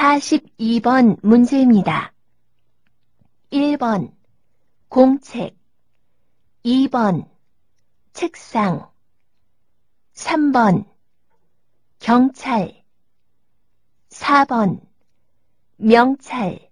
42번 문제입니다. 1번 공책. 2번 책상. 3번 경찰. 4번 명찰.